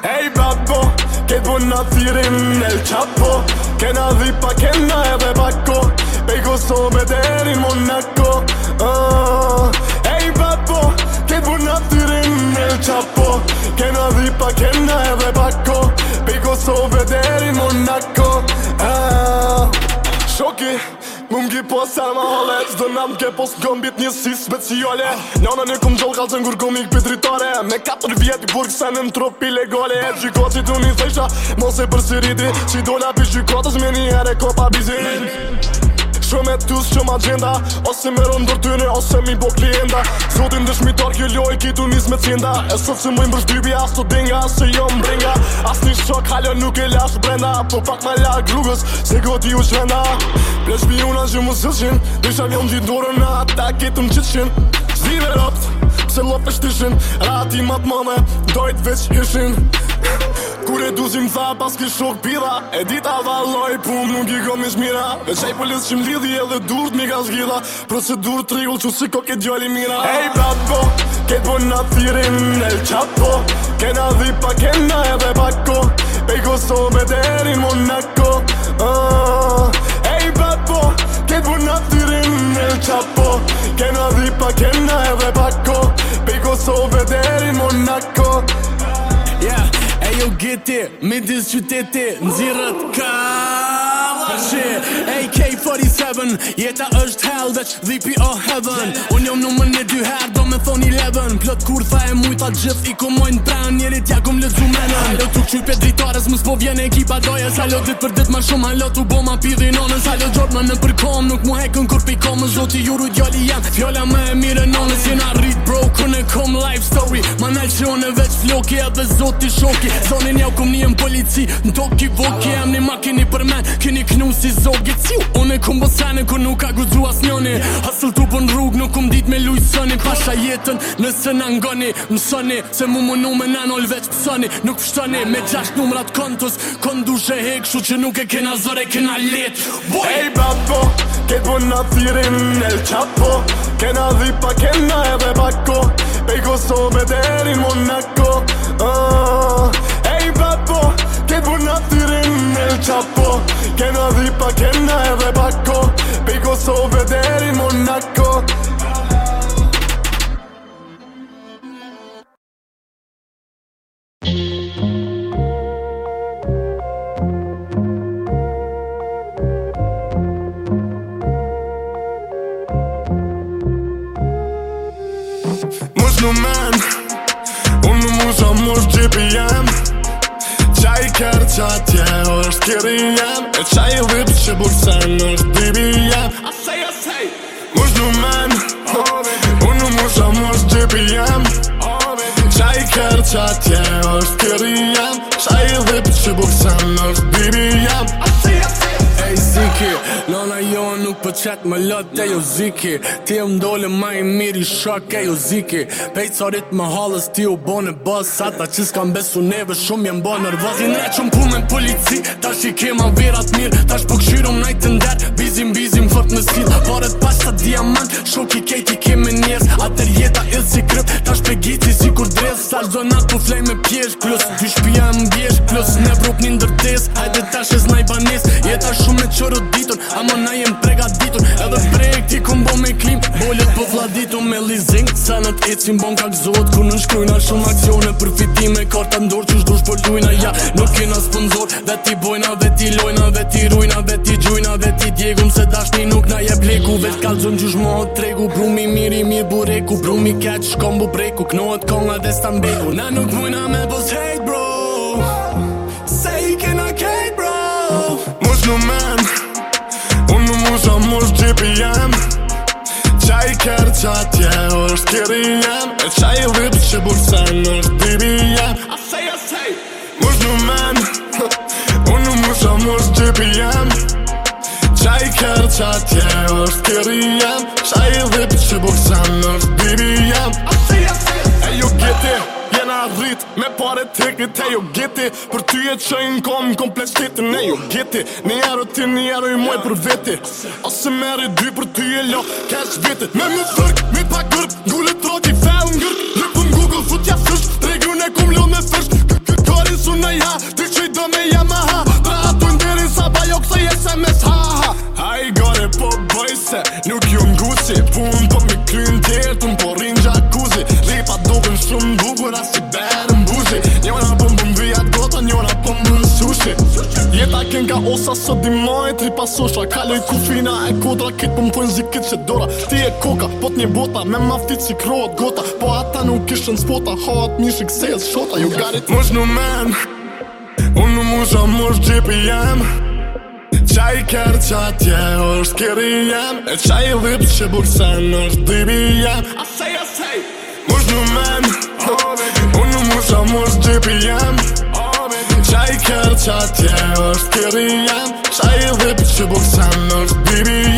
Ehi Babbo, che buona sirin nel ciappo Che una zippa che una è pacco Pei questo vedere in Monaco oh. Hey Babbo, che buona sirin nel ciappo Che una zippa che una è pacco Pei questo vedere in Monaco Rocky Më mgi po e sërma hale Zdo nga mke po së gëmbit një si speciale Në në në këm gjallë kalëzën kur këm i këpit rritare Me 4 vjetë i burkë se në në trup i legale E gjikot që tu një zesha Mose për së rriti do nga për gjikotës me një ere ko pa bizin Gjo me tës që ma gjenda Ose me rëndër tëne, ose mi bo klienda Zotin dëshmitar kjo loj, ki tu njës me cjenda E sot që mëjmë bërsh dybi, as të denga, se që jo më brenga As një shok, halë nuk e lash brenda Po pak ma la grugës, se goti u shvenda Ple shbi una që mu zëshin Dhe jom jam gjitë dore në ata, ki të më qitëshin Zive rapt, pëse lopë e shtishin Rati mat mame, dojt veç ishin Kur e duzim tha pas kish shok pida E dit a valoj pull nuk i gom i shmira E qaj polis qim lidi edhe dur t'mi ka zgjida Procedur t'rigull që si kok e djoli mira Hey brat po, ket po na el qapo Kena dhi pa kena edhe pako ko Pej koso me derin mon ah, na uh, Hey brat po, ket po na el e Kena dhi pa kena edhe pako ko Pej koso me derin mon Kalu gjeti, me disë qyteti Nëzirët ka AK-47 Jeta është hell, veç dhipi o heaven Unë jom në mënë një dy herë me thon 11 Plot kur tha e mujta gjith I ku mojnë pran Njerit ja ku më lëzu Halo tuk qy pjet dritarës Mus po vjen e kipa dojes Halo dit për dit ma shumë Halo tuk bo ma pidi nonës Halo gjord ma në përkom Nuk mu hekën kur pi komës Zoti ju jali joli jam Fjolla me e mire nonës Jena rrit bro Kër në kom life story Ma nalë që one veç floki Edhe zoti shoki Sonin ja ku më njën polici Në toki voki Am një makini për men Kini knu si zogi Si e kumbo sene Kër nuk ka guzua s'njoni Hasëll tu rrug Nuk kum dit me lujë sëni Pasha jetën Nëse në ngoni, mësoni Se mu më nume në nëllë vetë pësoni Nuk pështoni me gjasht numrat kontës Kondu shë hek, shu që nuk e kena zore, kena letë Boj! Ej babo, ke bu në firin në lë qapo Kena dhipa, kena dhe bako Pej Kosove derin Monaco Mos në men Unë në musa mos gjipi jem Qaj kërë që është kiri jem E qaj vipë që bursen është bibi jem Asaj, asaj Mos në men Unë në musa mos gjipi jem Qaj kërë që atje është kiri jem Qaj vipë që bursen është bibi jem Asaj, asaj Ej, hey, siki, lona ju nuk po chat më lot te jo ziki ti më dolë më i miri shok e jo ziki pe çorit më hollas ti u bonë bos sa ta çis kam besu neve shumë jam bon nervoz i ndrej çum punën polici tash i kem virat verat mir tash po kshirum nai ten dat bizim bizim fort në stil vore pas ta diamant shok i ke ti kem nier atë jeta e si krip tash pe si sikur dres sa zona po flej me pjesh plus ti shpia në bjesh plus ne vrup në ndërtes hajde tash e znaj banes jeta shumë me çorë ditën amon ai em prega ka ditur Edhe brejk ti kumbo me klim Bollet po vladitu me lizing Sa në t'ecim bon ka gzot Kur në shkrujna shumë aksione Për me karta ndorë, Qysh shdush për lujna Ja, nuk kena sponsor Dhe ti bojna, dhe ti lojna Dhe ti rujna, dhe ti gjujna Dhe ti djegum se dashni nuk na je bleku Vet kalzon gjush tregu Brumi miri mir bureku Brumi keq shkombu breku Knohet konga dhe stambeku Na nuk vujna me bos hey Caribbean A child with Bursanos DBM I say, I say Müslüman Unumuş amuz DBM Çay kar çatıyor Caribbean Child with Bursanos DBM I say, I say Ey yok yeter rrit Me pare të kët e jo geti Për ty e që i në komë komplet shtetë Ne jo geti Në jero ti, në jero i muaj për viti Ose meri dy për ty e lo Kesh vetit Me më fërk, mi pak gërk Gullet roti fel në gërk sa sot di majt ri pasusha Kaloj ku fina e kodra kit po më thojnë zikit dora Ti e koka, pot një bota, me maftit si krohet gota Po ata nuk spota, Hot mishik se e shota Jo garit Mosh në men, unë në musha mosh gjepi jem Qa i kërë që atje është kiri jem E qa i lipë që burësen është dibi jem Asaj, asaj Mosh në men, unë në musha mosh jem qaj kërë qatje është kërë jam qaj dhe për që buksan bibi